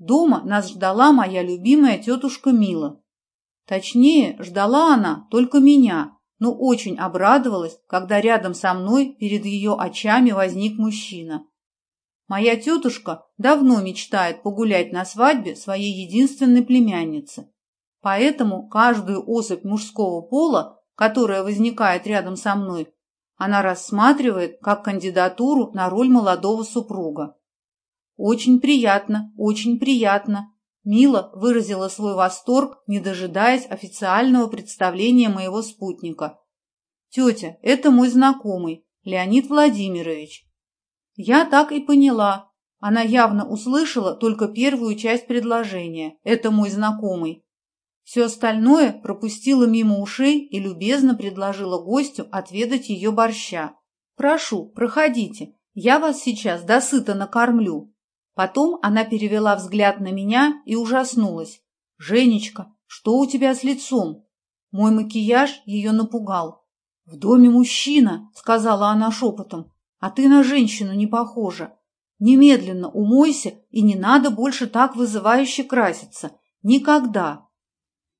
Дома нас ждала моя любимая тетушка Мила. Точнее, ждала она только меня, но очень обрадовалась, когда рядом со мной перед ее очами возник мужчина. Моя тетушка давно мечтает погулять на свадьбе своей единственной племянницы. Поэтому каждую особь мужского пола, которая возникает рядом со мной, она рассматривает как кандидатуру на роль молодого супруга. «Очень приятно, очень приятно», Мила выразила свой восторг, не дожидаясь официального представления моего спутника. «Тетя, это мой знакомый, Леонид Владимирович». Я так и поняла. Она явно услышала только первую часть предложения. «Это мой знакомый». Все остальное пропустила мимо ушей и любезно предложила гостю отведать ее борща. «Прошу, проходите, я вас сейчас досыта накормлю». Потом она перевела взгляд на меня и ужаснулась. «Женечка, что у тебя с лицом?» Мой макияж ее напугал. «В доме мужчина», — сказала она шепотом, — «а ты на женщину не похожа. Немедленно умойся и не надо больше так вызывающе краситься. Никогда».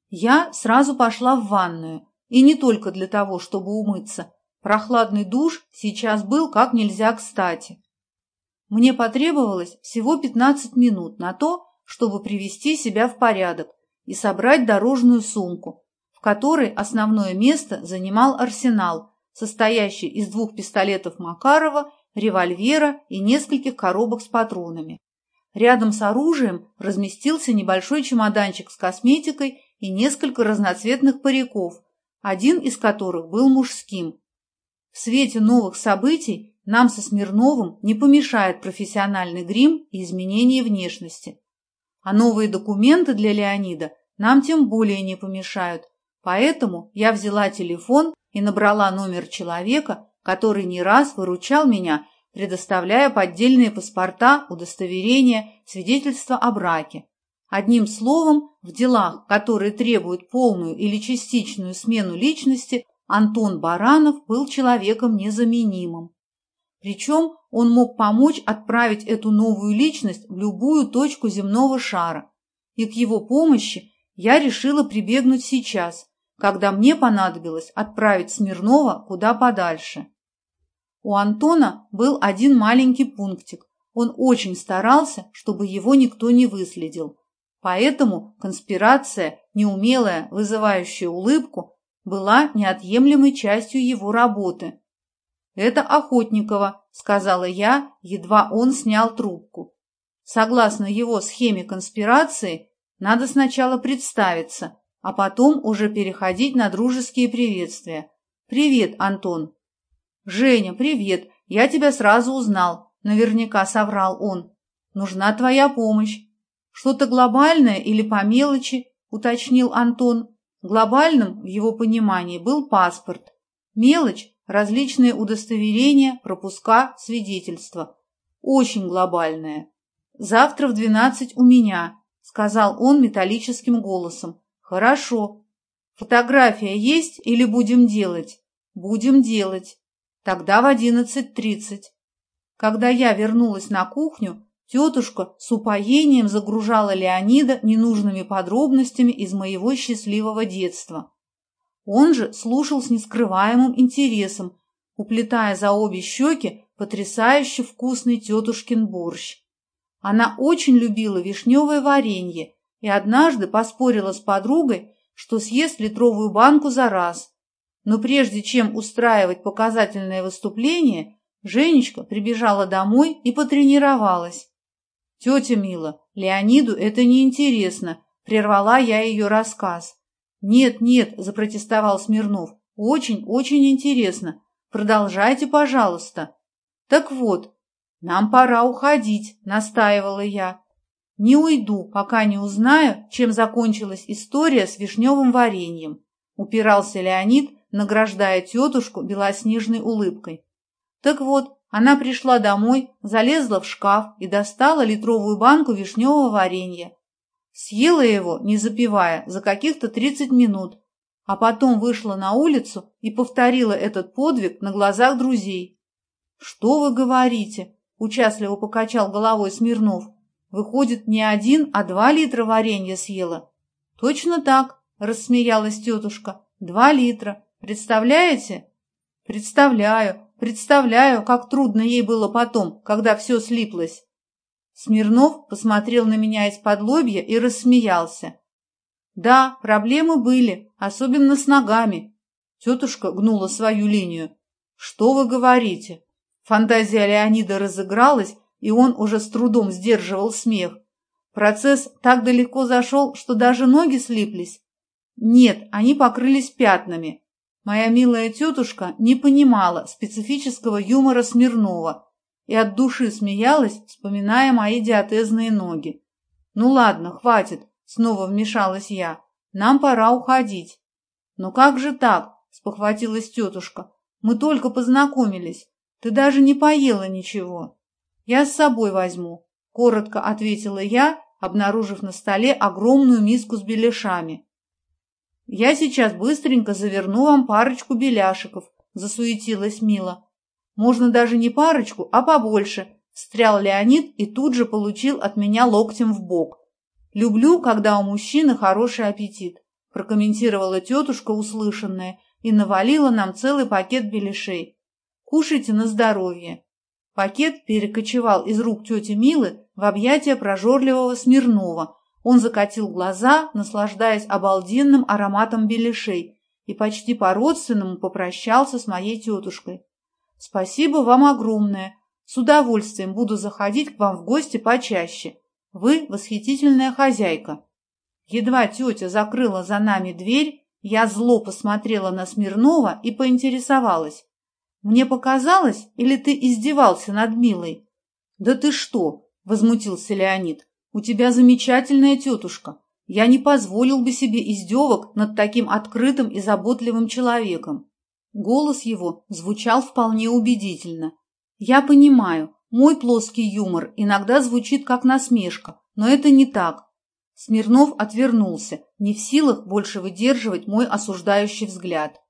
Я сразу пошла в ванную, и не только для того, чтобы умыться. Прохладный душ сейчас был как нельзя кстати. Мне потребовалось всего 15 минут на то, чтобы привести себя в порядок и собрать дорожную сумку, в которой основное место занимал арсенал, состоящий из двух пистолетов Макарова, револьвера и нескольких коробок с патронами. Рядом с оружием разместился небольшой чемоданчик с косметикой и несколько разноцветных париков, один из которых был мужским. В свете новых событий нам со Смирновым не помешает профессиональный грим и изменение внешности. А новые документы для Леонида нам тем более не помешают. Поэтому я взяла телефон и набрала номер человека, который не раз выручал меня, предоставляя поддельные паспорта, удостоверения, свидетельства о браке. Одним словом, в делах, которые требуют полную или частичную смену личности, Антон Баранов был человеком незаменимым. Причем он мог помочь отправить эту новую личность в любую точку земного шара. И к его помощи я решила прибегнуть сейчас, когда мне понадобилось отправить Смирнова куда подальше. У Антона был один маленький пунктик. Он очень старался, чтобы его никто не выследил. Поэтому конспирация, неумелая, вызывающая улыбку, была неотъемлемой частью его работы. «Это Охотникова», — сказала я, едва он снял трубку. Согласно его схеме конспирации, надо сначала представиться, а потом уже переходить на дружеские приветствия. «Привет, Антон». «Женя, привет. Я тебя сразу узнал», — наверняка соврал он. «Нужна твоя помощь». «Что-то глобальное или по мелочи?» — уточнил Антон. Глобальным в его понимании был паспорт. Мелочь – различные удостоверения, пропуска, свидетельства. Очень глобальное. «Завтра в двенадцать у меня», – сказал он металлическим голосом. «Хорошо. Фотография есть или будем делать?» «Будем делать. Тогда в одиннадцать тридцать». Когда я вернулась на кухню, Тетушка с упоением загружала Леонида ненужными подробностями из моего счастливого детства. Он же слушал с нескрываемым интересом, уплетая за обе щеки потрясающе вкусный тетушкин борщ. Она очень любила вишневое варенье и однажды поспорила с подругой, что съест литровую банку за раз. Но прежде чем устраивать показательное выступление, Женечка прибежала домой и потренировалась. «Тетя Мила, Леониду это неинтересно», — прервала я ее рассказ. «Нет, нет», — запротестовал Смирнов, — «очень, очень интересно. Продолжайте, пожалуйста». «Так вот, нам пора уходить», — настаивала я. «Не уйду, пока не узнаю, чем закончилась история с вишневым вареньем», — упирался Леонид, награждая тетушку белоснежной улыбкой. «Так вот, она пришла домой, залезла в шкаф и достала литровую банку вишневого варенья. Съела его, не запивая, за каких-то 30 минут, а потом вышла на улицу и повторила этот подвиг на глазах друзей. «Что вы говорите?» – участливо покачал головой Смирнов. Выходит, не один, а два литра варенья съела. Точно так, рассмеялась тетушка. Два литра. Представляете? Представляю, представляю, как трудно ей было потом, когда все слиплось. Смирнов посмотрел на меня из-под лобья и рассмеялся. Да, проблемы были, особенно с ногами. Тетушка гнула свою линию. Что вы говорите? Фантазия Леонида разыгралась, и он уже с трудом сдерживал смех. Процесс так далеко зашел, что даже ноги слиплись. Нет, они покрылись пятнами. Моя милая тетушка не понимала специфического юмора Смирнова и от души смеялась, вспоминая мои диатезные ноги. «Ну ладно, хватит», — снова вмешалась я. «Нам пора уходить». «Но как же так?» — спохватилась тетушка. «Мы только познакомились. Ты даже не поела ничего». «Я с собой возьму», — коротко ответила я, обнаружив на столе огромную миску с беляшами. «Я сейчас быстренько заверну вам парочку беляшиков», — засуетилась Мила. «Можно даже не парочку, а побольше», — встрял Леонид и тут же получил от меня локтем в бок. «Люблю, когда у мужчины хороший аппетит», — прокомментировала тетушка услышанное и навалила нам целый пакет беляшей. «Кушайте на здоровье». Пакет перекочевал из рук тети Милы в объятия прожорливого Смирнова, он закатил глаза, наслаждаясь обалденным ароматом беляшей, и почти по-родственному попрощался с моей тетушкой. «Спасибо вам огромное. С удовольствием буду заходить к вам в гости почаще. Вы восхитительная хозяйка». Едва тетя закрыла за нами дверь, я зло посмотрела на Смирнова и поинтересовалась. «Мне показалось, или ты издевался над Милой?» «Да ты что!» — возмутился Леонид. У тебя замечательная тетушка. Я не позволил бы себе издевок над таким открытым и заботливым человеком. Голос его звучал вполне убедительно. Я понимаю, мой плоский юмор иногда звучит как насмешка, но это не так. Смирнов отвернулся, не в силах больше выдерживать мой осуждающий взгляд.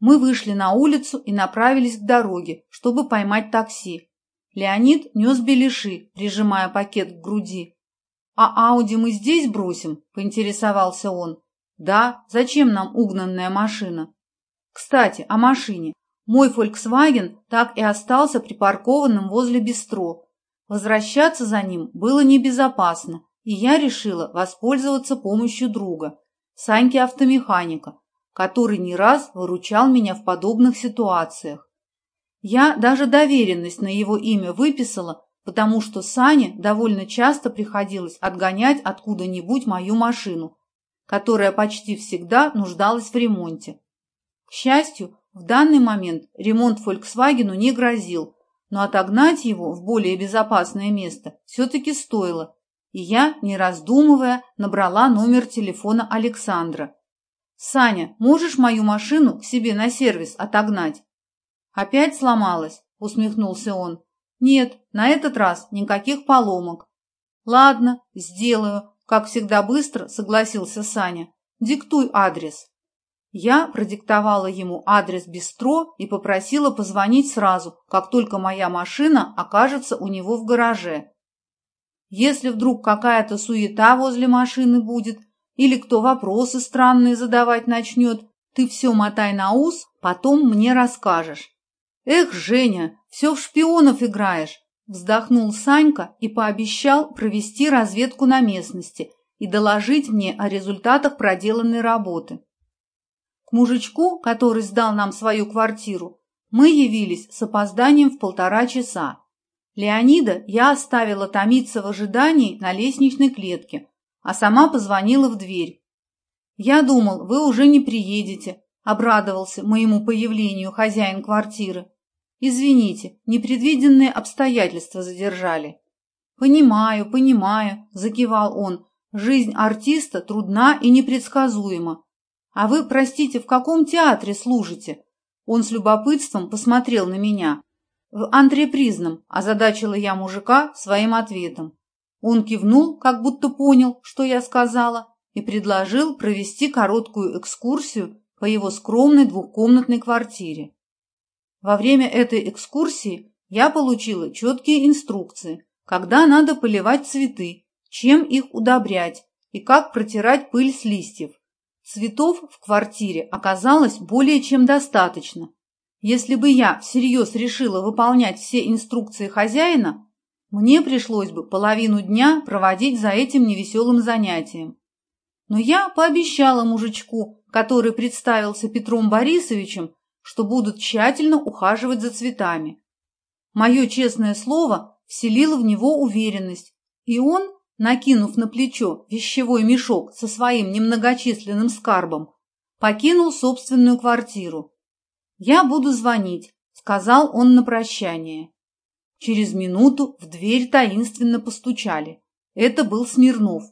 Мы вышли на улицу и направились к дороге, чтобы поймать такси. Леонид нес беляши, прижимая пакет к груди. «А Ауди мы здесь бросим?» – поинтересовался он. «Да, зачем нам угнанная машина?» «Кстати, о машине. Мой Volkswagen так и остался припаркованным возле бистро. Возвращаться за ним было небезопасно, и я решила воспользоваться помощью друга, Саньки-автомеханика, который не раз выручал меня в подобных ситуациях. Я даже доверенность на его имя выписала потому что Сане довольно часто приходилось отгонять откуда-нибудь мою машину, которая почти всегда нуждалась в ремонте. Счастью, в данный момент ремонт Volkswagen не грозил, но отогнать его в более безопасное место все-таки стоило, и я, не раздумывая, набрала номер телефона Александра. «Саня, можешь мою машину к себе на сервис отогнать?» «Опять сломалась?» – усмехнулся он. Нет, на этот раз никаких поломок. Ладно, сделаю. Как всегда быстро согласился Саня. Диктуй адрес. Я продиктовала ему адрес бистро и попросила позвонить сразу, как только моя машина окажется у него в гараже. Если вдруг какая-то суета возле машины будет, или кто вопросы странные задавать начнет, ты все мотай на ус, потом мне расскажешь. Эх, Женя, все в шпионов играешь!» Вздохнул Санька и пообещал провести разведку на местности и доложить мне о результатах проделанной работы. К мужичку, который сдал нам свою квартиру, мы явились с опозданием в полтора часа. Леонида я оставила томиться в ожидании на лестничной клетке, а сама позвонила в дверь. «Я думал, вы уже не приедете», — обрадовался моему появлению хозяин квартиры. Извините, непредвиденные обстоятельства задержали. Понимаю, понимаю, закивал он. Жизнь артиста трудна и непредсказуема. А вы, простите, в каком театре служите? Он с любопытством посмотрел на меня. В антрепризном, озадачила я мужика своим ответом. Он кивнул, как будто понял, что я сказала, и предложил провести короткую экскурсию по его скромной двухкомнатной квартире. Во время этой экскурсии я получила четкие инструкции, когда надо поливать цветы, чем их удобрять и как протирать пыль с листьев. Цветов в квартире оказалось более чем достаточно. Если бы я всерьез решила выполнять все инструкции хозяина, мне пришлось бы половину дня проводить за этим невеселым занятием. Но я пообещала мужичку, который представился Петром Борисовичем, что будут тщательно ухаживать за цветами. Мое честное слово вселило в него уверенность, и он, накинув на плечо вещевой мешок со своим немногочисленным скарбом, покинул собственную квартиру. «Я буду звонить», — сказал он на прощание. Через минуту в дверь таинственно постучали. Это был Смирнов.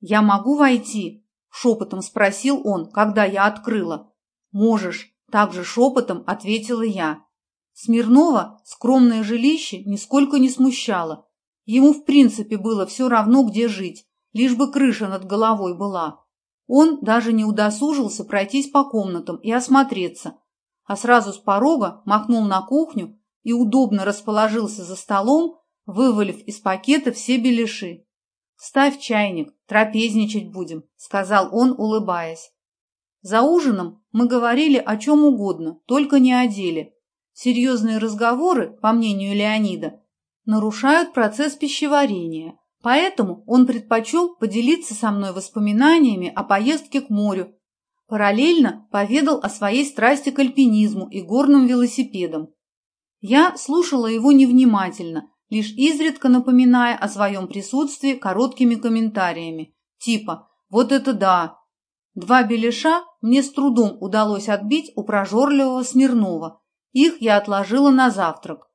«Я могу войти?» — шепотом спросил он, когда я открыла. «Можешь», — также шепотом ответила я. Смирнова скромное жилище нисколько не смущало. Ему в принципе было все равно, где жить, лишь бы крыша над головой была. Он даже не удосужился пройтись по комнатам и осмотреться, а сразу с порога махнул на кухню и удобно расположился за столом, вывалив из пакета все беляши. «Ставь чайник, трапезничать будем», — сказал он, улыбаясь. За ужином мы говорили о чем угодно, только не о деле, Серьезные разговоры, по мнению Леонида, нарушают процесс пищеварения, поэтому он предпочел поделиться со мной воспоминаниями о поездке к морю, параллельно поведал о своей страсти к альпинизму и горным велосипедам. Я слушала его невнимательно, лишь изредка напоминая о своем присутствии короткими комментариями, типа «Вот это да!». Два беляша мне с трудом удалось отбить у прожорливого Смирнова – их я отложила на завтрак.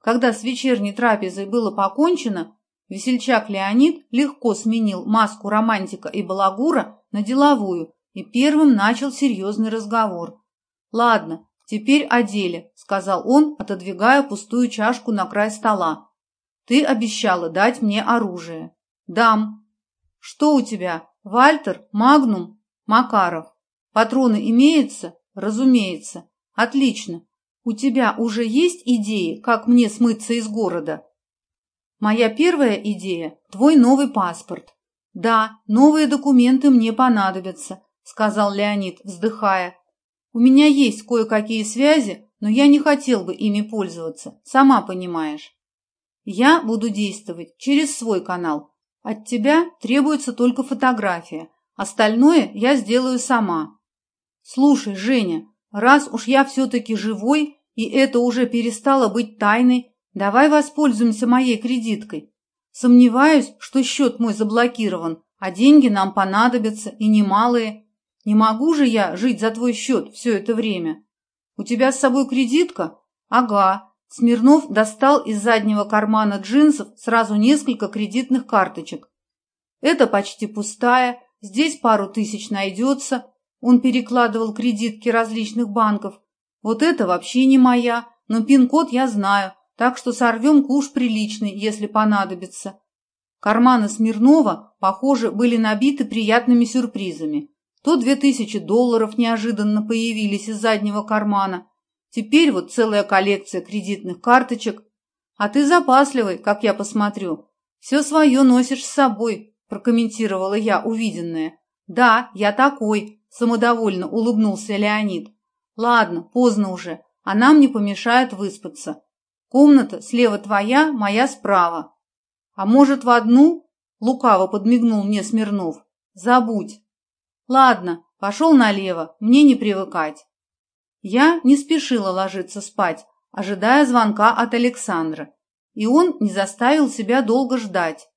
Когда с вечерней трапезой было покончено, весельчак Леонид легко сменил маску романтика и балагура на деловую и первым начал серьезный разговор. «Ладно, теперь о деле», — сказал он, отодвигая пустую чашку на край стола. «Ты обещала дать мне оружие». «Дам». «Что у тебя? Вальтер? Магнум?» «Макаров». «Патроны имеются?» «Разумеется». «Отлично. У тебя уже есть идеи, как мне смыться из города? Моя первая идея – твой новый паспорт. Да, новые документы мне понадобятся, сказал Леонид, вздыхая. У меня есть кое-какие связи, но я не хотел бы ими пользоваться, сама понимаешь. Я буду действовать через свой канал. От тебя требуется только фотография. Остальное я сделаю сама. Слушай, Женя, Раз уж я все-таки живой, и это уже перестало быть тайной, давай воспользуемся моей кредиткой. Сомневаюсь, что счет мой заблокирован, а деньги нам понадобятся, и немалые. Не могу же я жить за твой счет все это время. У тебя с собой кредитка? Ага. Смирнов достал из заднего кармана джинсов сразу несколько кредитных карточек. Это почти пустая, здесь пару тысяч найдется, он перекладывал кредитки различных банков. Вот это вообще не моя, но пин-код я знаю, так что сорвем куш приличный, если понадобится. Карманы Смирнова, похоже, были набиты приятными сюрпризами. То две тысячи долларов неожиданно появились из заднего кармана. Теперь вот целая коллекция кредитных карточек. А ты запасливый, как я посмотрю. Все свое носишь с собой, прокомментировала я увиденное. Да, я такой, Самодовольно улыбнулся Леонид. Ладно, поздно уже, а нам не помешает выспаться. Комната слева твоя, моя справа. А может, в одну? Лукаво подмигнул мне Смирнов. Забудь. Ладно, пошел налево, мне не привыкать. Я не спешила ложиться спать, ожидая звонка от Александра, и он не заставил себя долго ждать.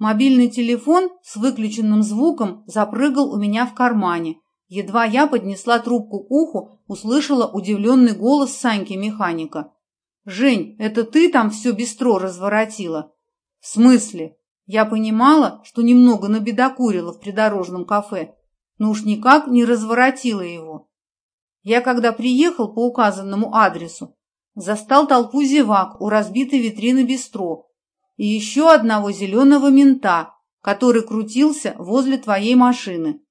Мобильный телефон с выключенным звуком запрыгал у меня в кармане. Едва я поднесла трубку к уху, услышала удивленный голос Саньки-механика. «Жень, это ты там все бистро разворотила?» «В смысле?» Я понимала, что немного набедокурила в придорожном кафе, но уж никак не разворотила его. Я, когда приехал по указанному адресу, застал толпу зевак у разбитой витрины бистро, и еще одного зеленого мента, который крутился возле твоей машины.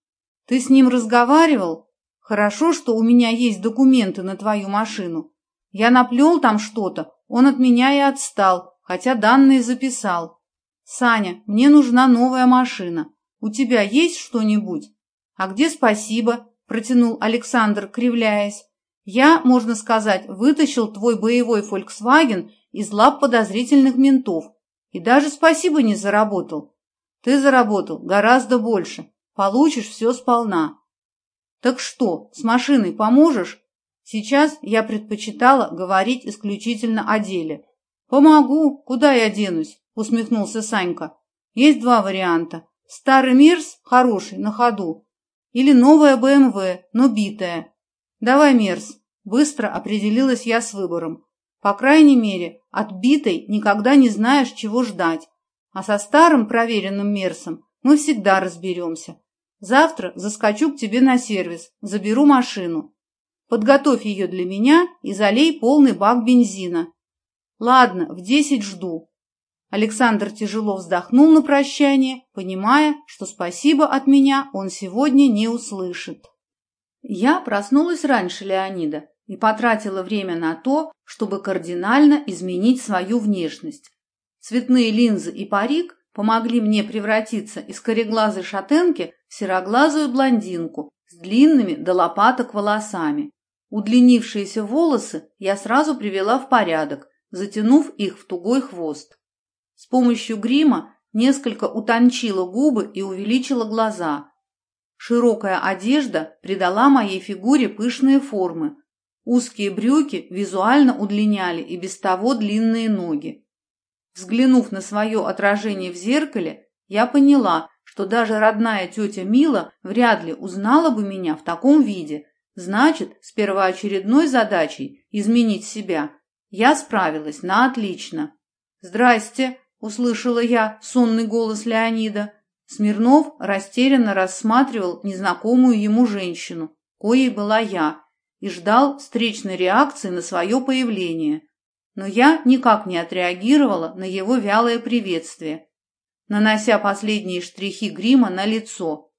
Ты с ним разговаривал? Хорошо, что у меня есть документы на твою машину. Я наплел там что-то, он от меня и отстал, хотя данные записал. «Саня, мне нужна новая машина. У тебя есть что-нибудь?» «А где спасибо?» – протянул Александр, кривляясь. «Я, можно сказать, вытащил твой боевой «Фольксваген» из лап подозрительных ментов и даже спасибо не заработал. Ты заработал гораздо больше, получишь все сполна. Так что, с машиной поможешь? Сейчас я предпочитала говорить исключительно о деле. Помогу, куда я денусь, усмехнулся Санька. Есть два варианта. Старый Мирс, хороший, на ходу. Или новая БМВ, но битая. Давай Мерс. Быстро определилась я с выбором. По крайней мере, от битой никогда не знаешь, чего ждать. А со старым проверенным Мерсом мы всегда разберемся. Завтра заскочу к тебе на сервис, заберу машину. Подготовь ее для меня и залей полный бак бензина. Ладно, в десять жду. Александр тяжело вздохнул на прощание, понимая, что спасибо от меня он сегодня не услышит. Я проснулась раньше Леонида и потратила время на то, чтобы кардинально изменить свою внешность. Цветные линзы и парик помогли мне превратиться из кореглазой шатенки в сероглазую блондинку с длинными до лопаток волосами. Удлинившиеся волосы я сразу привела в порядок, затянув их в тугой хвост. С помощью грима несколько утончила губы и увеличила глаза. Широкая одежда придала моей фигуре пышные формы. Узкие брюки визуально удлиняли и без того длинные ноги. Взглянув на свое отражение в зеркале, я поняла, что даже родная тетя Мила вряд ли узнала бы меня в таком виде. Значит, с первоочередной задачей изменить себя я справилась на отлично. «Здрасте!» – услышала я сонный голос Леонида. Смирнов растерянно рассматривал незнакомую ему женщину, коей была я, и ждал встречной реакции на свое появление. Но я никак не отреагировала на его вялое приветствие, нанося последние штрихи грима на лицо.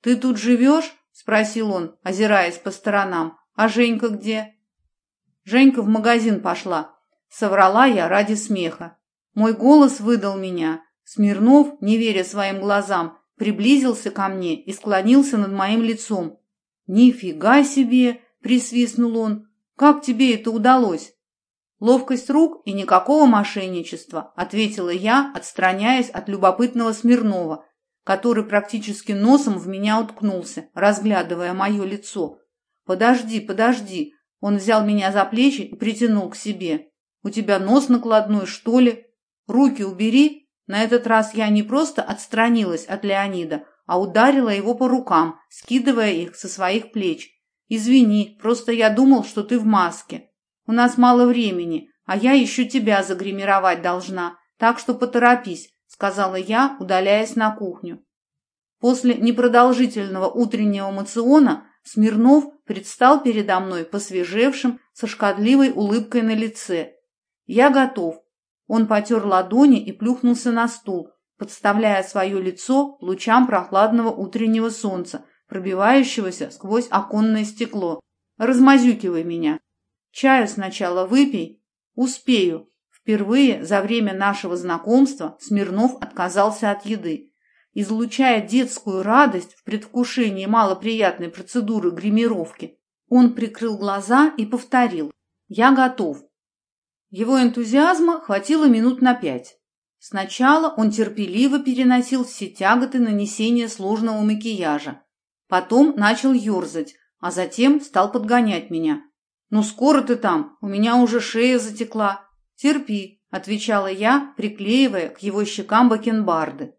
«Ты тут живешь?» – спросил он, озираясь по сторонам. «А Женька где?» Женька в магазин пошла. Соврала я ради смеха. Мой голос выдал меня. Смирнов, не веря своим глазам, приблизился ко мне и склонился над моим лицом. «Нифига себе!» – присвистнул он. «Как тебе это удалось?» «Ловкость рук и никакого мошенничества», – ответила я, отстраняясь от любопытного Смирнова, который практически носом в меня уткнулся, разглядывая мое лицо. «Подожди, подожди, он взял меня за плечи и притянул к себе. «У тебя нос накладной, что ли? Руки убери!» На этот раз я не просто отстранилась от Леонида, а ударила его по рукам, скидывая их со своих плеч. «Извини, просто я думал, что ты в маске. У нас мало времени, а я еще тебя загримировать должна, так что поторопись», сказала я, удаляясь на кухню. После непродолжительного утреннего мациона Смирнов предстал передо мной посвежевшим, со шкодливой улыбкой на лице. «Я готов». Он потер ладони и плюхнулся на стул, подставляя свое лицо лучам прохладного утреннего солнца, пробивающегося сквозь оконное стекло. «Размазюкивай меня. Чаю сначала выпей. Успею». Впервые за время нашего знакомства Смирнов отказался от еды излучая детскую радость в предвкушении малоприятной процедуры гримировки, он прикрыл глаза и повторил «Я готов». Его энтузиазма хватило минут на пять. Сначала он терпеливо переносил все тяготы нанесения сложного макияжа. Потом начал ерзать, а затем стал подгонять меня. «Ну скоро ты там, у меня уже шея затекла». «Терпи», — отвечала я, приклеивая к его щекам бакенбарды.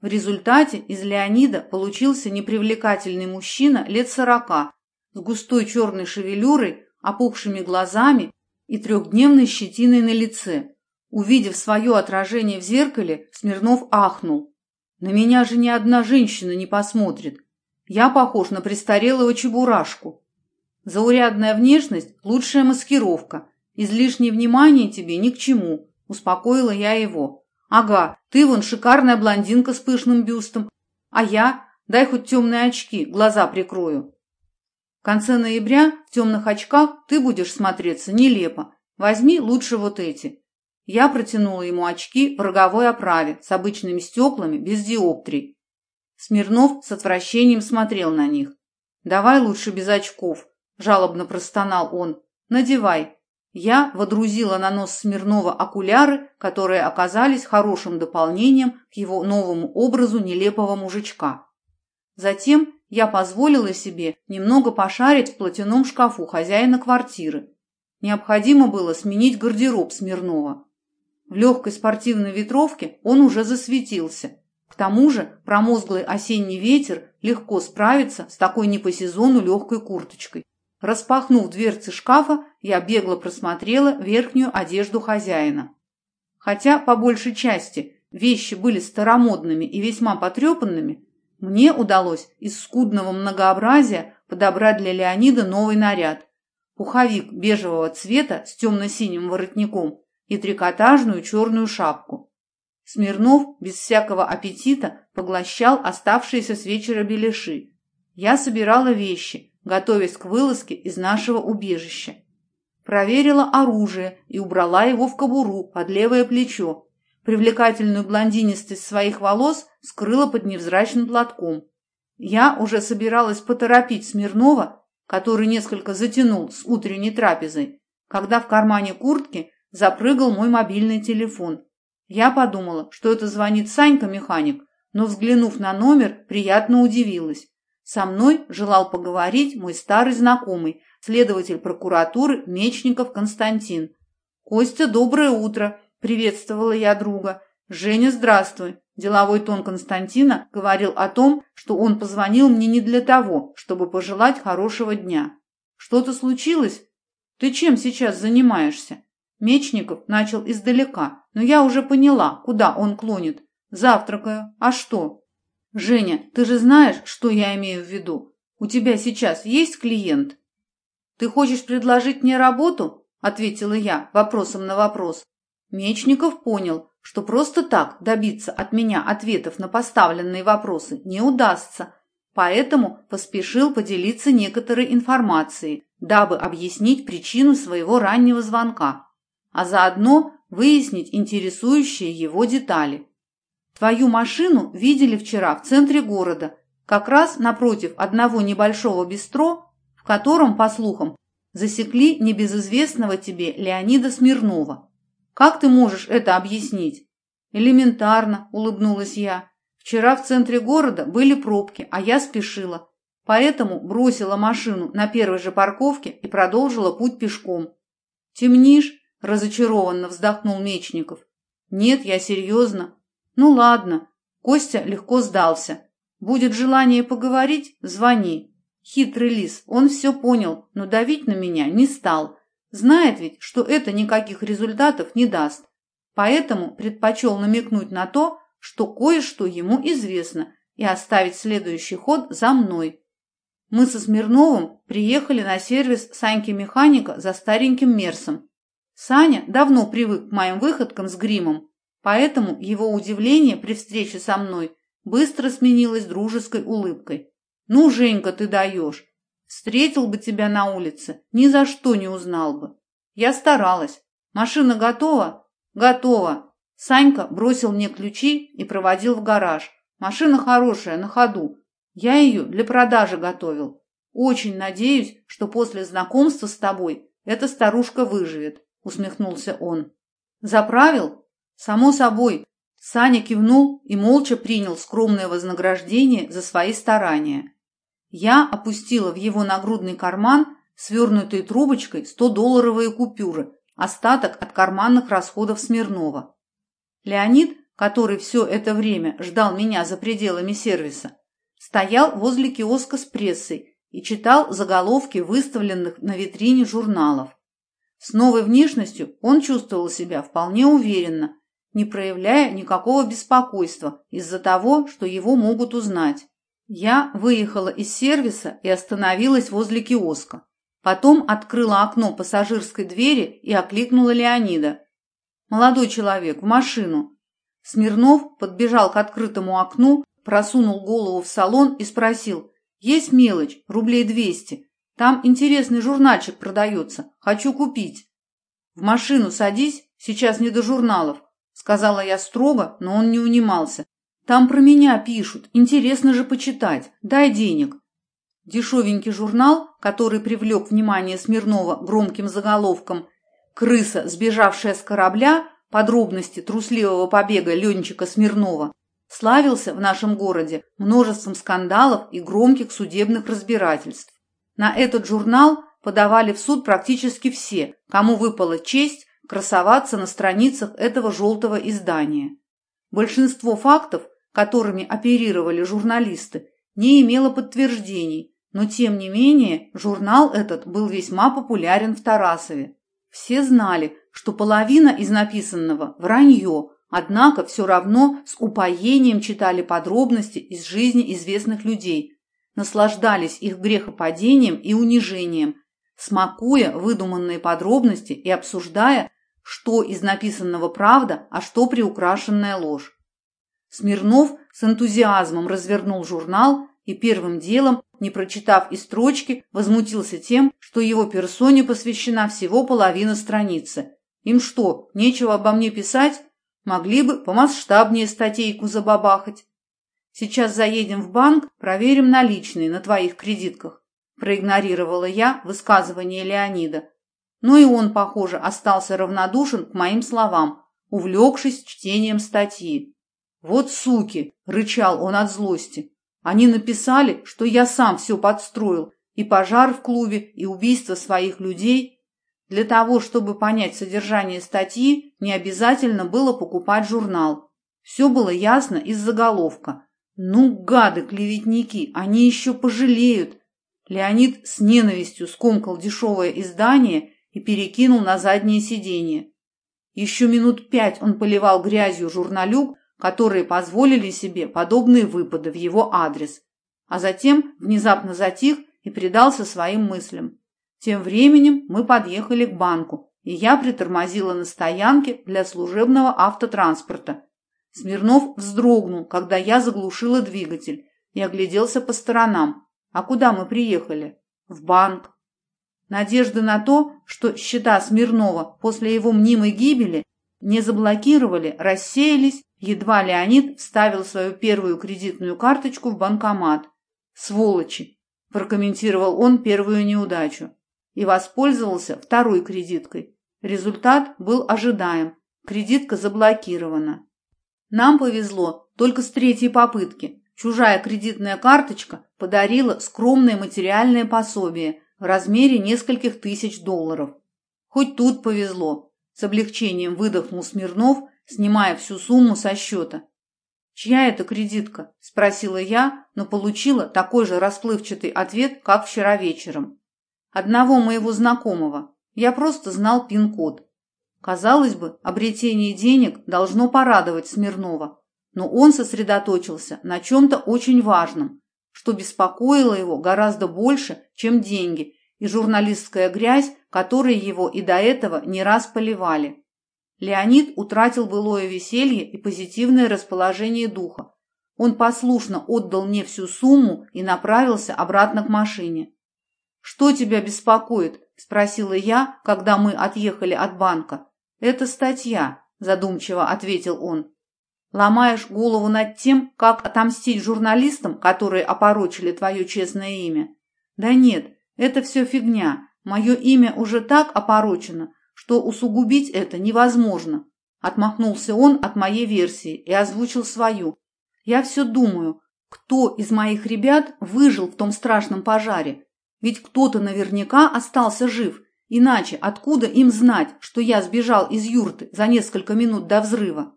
В результате из Леонида получился непривлекательный мужчина лет сорока, с густой черной шевелюрой, опухшими глазами и трехдневной щетиной на лице. Увидев свое отражение в зеркале, Смирнов ахнул. «На меня же ни одна женщина не посмотрит. Я похож на престарелого чебурашку. Заурядная внешность – лучшая маскировка. Излишнее внимание тебе ни к чему», – успокоила я его. Ага, ты вон шикарная блондинка с пышным бюстом. А я? Дай хоть темные очки, глаза прикрою. В конце ноября в темных очках ты будешь смотреться нелепо. Возьми лучше вот эти. Я протянула ему очки в роговой оправе с обычными стеклами без диоптрий. Смирнов с отвращением смотрел на них. «Давай лучше без очков», – жалобно простонал он. «Надевай». Я водрузила на нос Смирнова окуляры, которые оказались хорошим дополнением к его новому образу нелепого мужичка. Затем я позволила себе немного пошарить в платяном шкафу хозяина квартиры. Необходимо было сменить гардероб Смирнова. В легкой спортивной ветровке он уже засветился. К тому же промозглый осенний ветер легко справится с такой не по сезону легкой курточкой. Распахнув дверцы шкафа, я бегло просмотрела верхнюю одежду хозяина. Хотя, по большей части, вещи были старомодными и весьма потрепанными, мне удалось из скудного многообразия подобрать для Леонида новый наряд. Пуховик бежевого цвета с темно-синим воротником и трикотажную черную шапку. Смирнов без всякого аппетита поглощал оставшиеся с вечера беляши. Я собирала вещи, готовясь к вылазке из нашего убежища. Проверила оружие и убрала его в кобуру под левое плечо. Привлекательную блондинистость своих волос скрыла под невзрачным платком. Я уже собиралась поторопить Смирнова, который несколько затянул с утренней трапезой, когда в кармане куртки запрыгал мой мобильный телефон. Я подумала, что это звонит Санька-механик, но, взглянув на номер, приятно удивилась. Со мной желал поговорить мой старый знакомый, следователь прокуратуры Мечников Константин. «Костя, доброе утро!» – приветствовала я друга. «Женя, здравствуй!» Деловой тон Константина говорил о том, что он позвонил мне не для того, чтобы пожелать хорошего дня. «Что-то случилось? Ты чем сейчас занимаешься?» Мечников начал издалека, но я уже поняла, куда он клонит. «Завтракаю. А что?» «Женя, ты же знаешь, что я имею в виду? У тебя сейчас есть клиент?» «Ты хочешь предложить мне работу?» – ответила я вопросом на вопрос. Мечников понял, что просто так добиться от меня ответов на поставленные вопросы не удастся, поэтому поспешил поделиться некоторой информацией, дабы объяснить причину своего раннего звонка, а заодно выяснить интересующие его детали. Твою машину видели вчера в центре города, как раз напротив одного небольшого бистро, в котором, по слухам, засекли небезызвестного тебе Леонида Смирнова. Как ты можешь это объяснить? Элементарно, улыбнулась я. Вчера в центре города были пробки, а я спешила. Поэтому бросила машину на первой же парковке и продолжила путь пешком. «Темнишь?» – разочарованно вздохнул Мечников. «Нет, я серьезно. Ну ладно, Костя легко сдался. Будет желание поговорить – звони. Хитрый лис, он все понял, но давить на меня не стал. Знает ведь, что это никаких результатов не даст. Поэтому предпочел намекнуть на то, что кое-что ему известно, и оставить следующий ход за мной. Мы со Смирновым приехали на сервис Саньки-механика за стареньким Мерсом. Саня давно привык к моим выходкам с гримом, Поэтому его удивление при встрече со мной быстро сменилось дружеской улыбкой. «Ну, Женька, ты даешь! Встретил бы тебя на улице, ни за что не узнал бы. Я старалась. Машина готова? Готова. Санька бросил мне ключи и проводил в гараж. Машина хорошая, на ходу. Я ее для продажи готовил. Очень надеюсь, что после знакомства с тобой эта старушка выживет, усмехнулся он. Заправил? Само собой, Саня кивнул и молча принял скромное вознаграждение за свои старания. Я опустила в его нагрудный карман свернутой трубочкой 100-долларовые купюры, остаток от карманных расходов Смирнова. Леонид, который все это время ждал меня за пределами сервиса, стоял возле киоска с прессой и читал заголовки выставленных на витрине журналов. С новой внешностью он чувствовал себя вполне уверенно не проявляя никакого беспокойства из-за того, что его могут узнать. Я выехала из сервиса и остановилась возле киоска. Потом открыла окно пассажирской двери и окликнула Леонида. «Молодой человек, в машину!» Смирнов подбежал к открытому окну, просунул голову в салон и спросил. «Есть мелочь, рублей двести. Там интересный журнальчик продается. Хочу купить». «В машину садись», сейчас не до журналов», — сказала я строго, но он не унимался. «Там про меня пишут, интересно же почитать, дай денег». Дешевенький журнал, который привлек внимание Смирнова громким заголовком «Крыса, сбежавшая с корабля. Подробности трусливого побега Ленчика Смирнова», славился в нашем городе множеством скандалов и громких судебных разбирательств. На этот журнал подавали в суд практически все, кому выпала честь красоваться на страницах этого желтого издания. Большинство фактов, которыми оперировали журналисты, не имело подтверждений, но тем не менее журнал этот был весьма популярен в Тарасове. Все знали, что половина из написанного – вранье, однако все равно с упоением читали подробности из жизни известных людей, наслаждались их грехопадением и унижением, смакуя выдуманные подробности и обсуждая, что из написанного правда, а что приукрашенная ложь. Смирнов с энтузиазмом развернул журнал и первым делом, не прочитав и строчки, возмутился тем, что его персоне посвящена всего половина страницы. Им что, нечего обо мне писать? Могли бы помасштабнее статейку забабахать. Сейчас заедем в банк, проверим наличные на твоих кредитках. Проигнорировала я высказывание Леонида. Но и он, похоже, остался равнодушен к моим словам, увлекшись чтением статьи. «Вот суки!» – рычал он от злости. Они написали, что я сам все подстроил, и пожар в клубе, и убийство своих людей. Для того, чтобы понять содержание статьи, не обязательно было покупать журнал. Все было ясно из заголовка. Ну, гады, клеветники, они еще пожалеют. Леонид с ненавистью скомкал дешевое издание и перекинул на заднее сиденье. Еще минут пять он поливал грязью журналюк, которые позволили себе подобные выпады в его адрес, а затем внезапно затих и предался своим мыслям. Тем временем мы подъехали к банку, и я притормозила на стоянке для служебного автотранспорта. Смирнов вздрогнул, когда я заглушила двигатель и огляделся по сторонам. А куда мы приехали? В банк. Надежды на то, что счета Смирнова после его мнимой гибели не заблокировали, рассеялись Едва Леонид вставил свою первую кредитную карточку в банкомат. «Сволочи!» – прокомментировал он первую неудачу. И воспользовался второй кредиткой. Результат был ожидаем. Кредитка заблокирована. Нам повезло только с третьей попытки. Чужая кредитная карточка подарила скромное материальное пособие в размере нескольких тысяч долларов. Хоть тут повезло. С облегчением выдохнул Смирнов – снимая всю сумму со счета. «Чья это кредитка?» – спросила я, но получила такой же расплывчатый ответ, как вчера вечером. «Одного моего знакомого. Я просто знал пин-код». Казалось бы, обретение денег должно порадовать Смирнова, но он сосредоточился на чем-то очень важном, что беспокоило его гораздо больше, чем деньги и журналистская грязь, которой его и до этого не раз поливали. Леонид утратил былое веселье и позитивное расположение духа. Он послушно отдал мне всю сумму и направился обратно к машине. «Что тебя беспокоит?» – спросила я, когда мы отъехали от банка. «Это статья», – задумчиво ответил он. «Ломаешь голову над тем, как отомстить журналистам, которые опорочили твое честное имя?» «Да нет, это все фигня. Мое имя уже так опорочено, что усугубить это невозможно. Отмахнулся он от моей версии и озвучил свою. Я все думаю, кто из моих ребят выжил в том страшном пожаре? Ведь кто-то наверняка остался жив, иначе откуда им знать, что я сбежал из юрты за несколько минут до взрыва?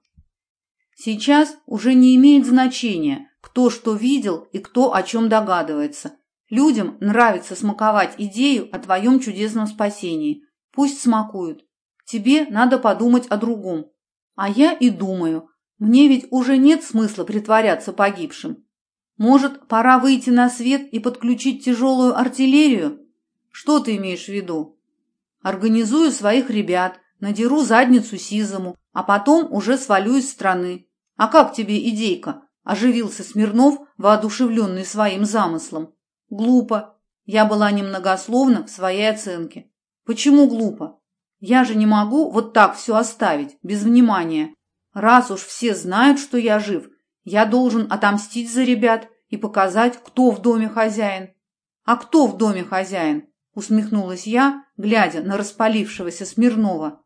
Сейчас уже не имеет значения, кто что видел и кто о чем догадывается. Людям нравится смаковать идею о твоем чудесном спасении, Пусть смакуют. Тебе надо подумать о другом. А я и думаю. Мне ведь уже нет смысла притворяться погибшим. Может, пора выйти на свет и подключить тяжелую артиллерию? Что ты имеешь в виду? Организую своих ребят, надеру задницу сизому, а потом уже свалю из страны. А как тебе идейка? Оживился Смирнов, воодушевленный своим замыслом. Глупо. Я была немногословна в своей оценке. Почему глупо? Я же не могу вот так все оставить, без внимания. Раз уж все знают, что я жив, я должен отомстить за ребят и показать, кто в доме хозяин. А кто в доме хозяин? Усмехнулась я, глядя на распалившегося Смирнова.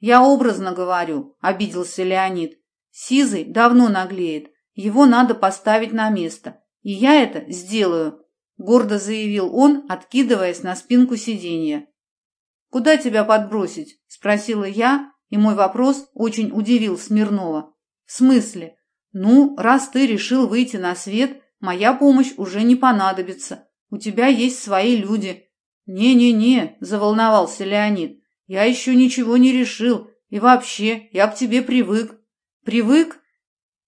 Я образно говорю, обиделся Леонид. Сизый давно наглеет, его надо поставить на место. И я это сделаю, гордо заявил он, откидываясь на спинку сиденья. «Куда тебя подбросить?» – спросила я, и мой вопрос очень удивил Смирнова. «В смысле? Ну, раз ты решил выйти на свет, моя помощь уже не понадобится. У тебя есть свои люди». «Не-не-не», – заволновался Леонид. «Я еще ничего не решил, и вообще, я к тебе привык». «Привык?»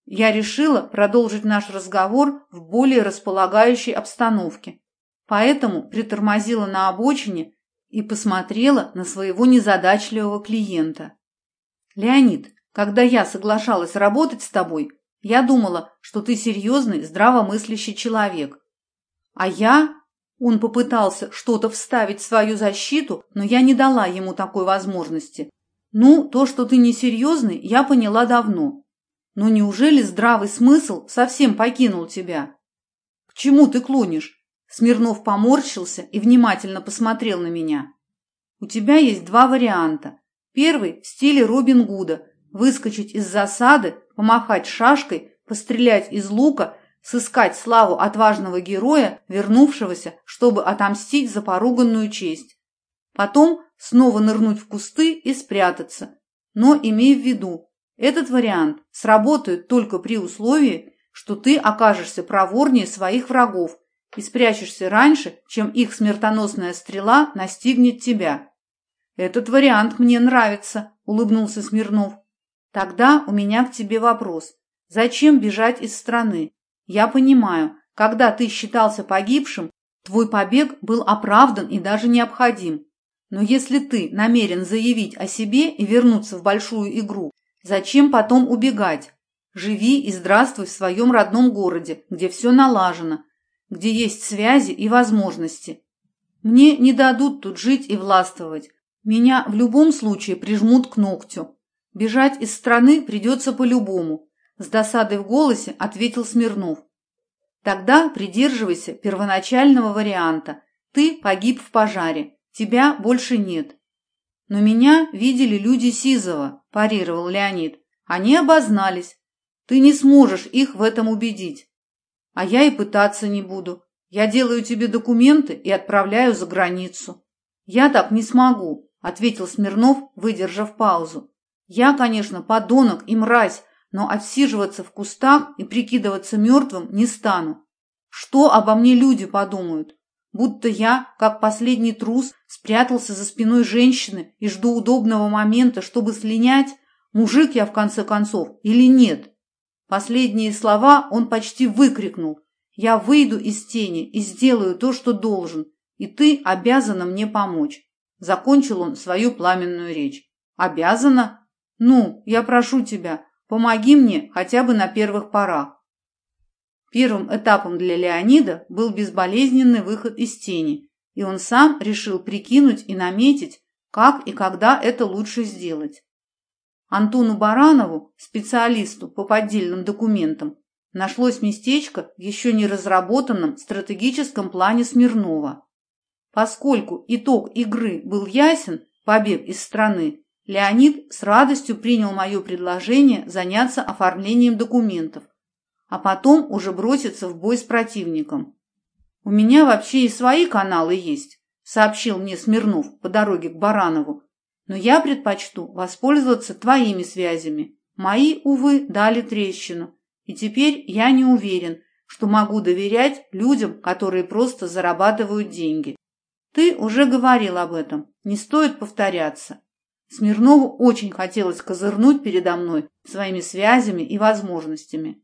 Я решила продолжить наш разговор в более располагающей обстановке, поэтому притормозила на обочине и посмотрела на своего незадачливого клиента. «Леонид, когда я соглашалась работать с тобой, я думала, что ты серьезный, здравомыслящий человек. А я...» Он попытался что-то вставить в свою защиту, но я не дала ему такой возможности. «Ну, то, что ты несерьезный, я поняла давно. Но неужели здравый смысл совсем покинул тебя? К чему ты клонишь? Смирнов поморщился и внимательно посмотрел на меня. У тебя есть два варианта. Первый в стиле Робин Гуда. Выскочить из засады, помахать шашкой, пострелять из лука, сыскать славу отважного героя, вернувшегося, чтобы отомстить за поруганную честь. Потом снова нырнуть в кусты и спрятаться. Но имей в виду, этот вариант сработает только при условии, что ты окажешься проворнее своих врагов и спрячешься раньше, чем их смертоносная стрела настигнет тебя. Этот вариант мне нравится, улыбнулся Смирнов. Тогда у меня к тебе вопрос. Зачем бежать из страны? Я понимаю, когда ты считался погибшим, твой побег был оправдан и даже необходим. Но если ты намерен заявить о себе и вернуться в большую игру, Зачем потом убегать? Живи и здравствуй в своем родном городе, где все налажено, где есть связи и возможности. Мне не дадут тут жить и властвовать. Меня в любом случае прижмут к ногтю. Бежать из страны придется по-любому. С досадой в голосе ответил Смирнов. Тогда придерживайся первоначального варианта. Ты погиб в пожаре. Тебя больше нет. Но меня видели люди Сизова, парировал Леонид. Они обознались. Ты не сможешь их в этом убедить. А я и пытаться не буду. Я делаю тебе документы и отправляю за границу. Я так не смогу, ответил Смирнов, выдержав паузу. Я, конечно, подонок и мразь, но отсиживаться в кустах и прикидываться мертвым не стану. Что обо мне люди подумают? будто я, как последний трус, спрятался за спиной женщины и жду удобного момента, чтобы слинять, мужик я в конце концов или нет. Последние слова он почти выкрикнул. Я выйду из тени и сделаю то, что должен, и ты обязана мне помочь. Закончил он свою пламенную речь. Обязана? Ну, я прошу тебя, помоги мне хотя бы на первых порах. Первым этапом для Леонида был безболезненный выход из тени, и он сам решил прикинуть и наметить, как и когда это лучше сделать. Антону Баранову, специалисту по поддельным документам, нашлось местечко в еще не разработанном стратегическом плане Смирнова. Поскольку итог игры был ясен, побег из страны, Леонид с радостью принял мое предложение заняться оформлением документов, а потом уже броситься в бой с противником. «У меня вообще и свои каналы есть», — сообщил мне Смирнов по дороге к Баранову. «Но я предпочту воспользоваться твоими связями. Мои, увы, дали трещину, и теперь я не уверен, что могу доверять людям, которые просто зарабатывают деньги. Ты уже говорил об этом, не стоит повторяться. Смирнову очень хотелось козырнуть передо мной своими связями и возможностями.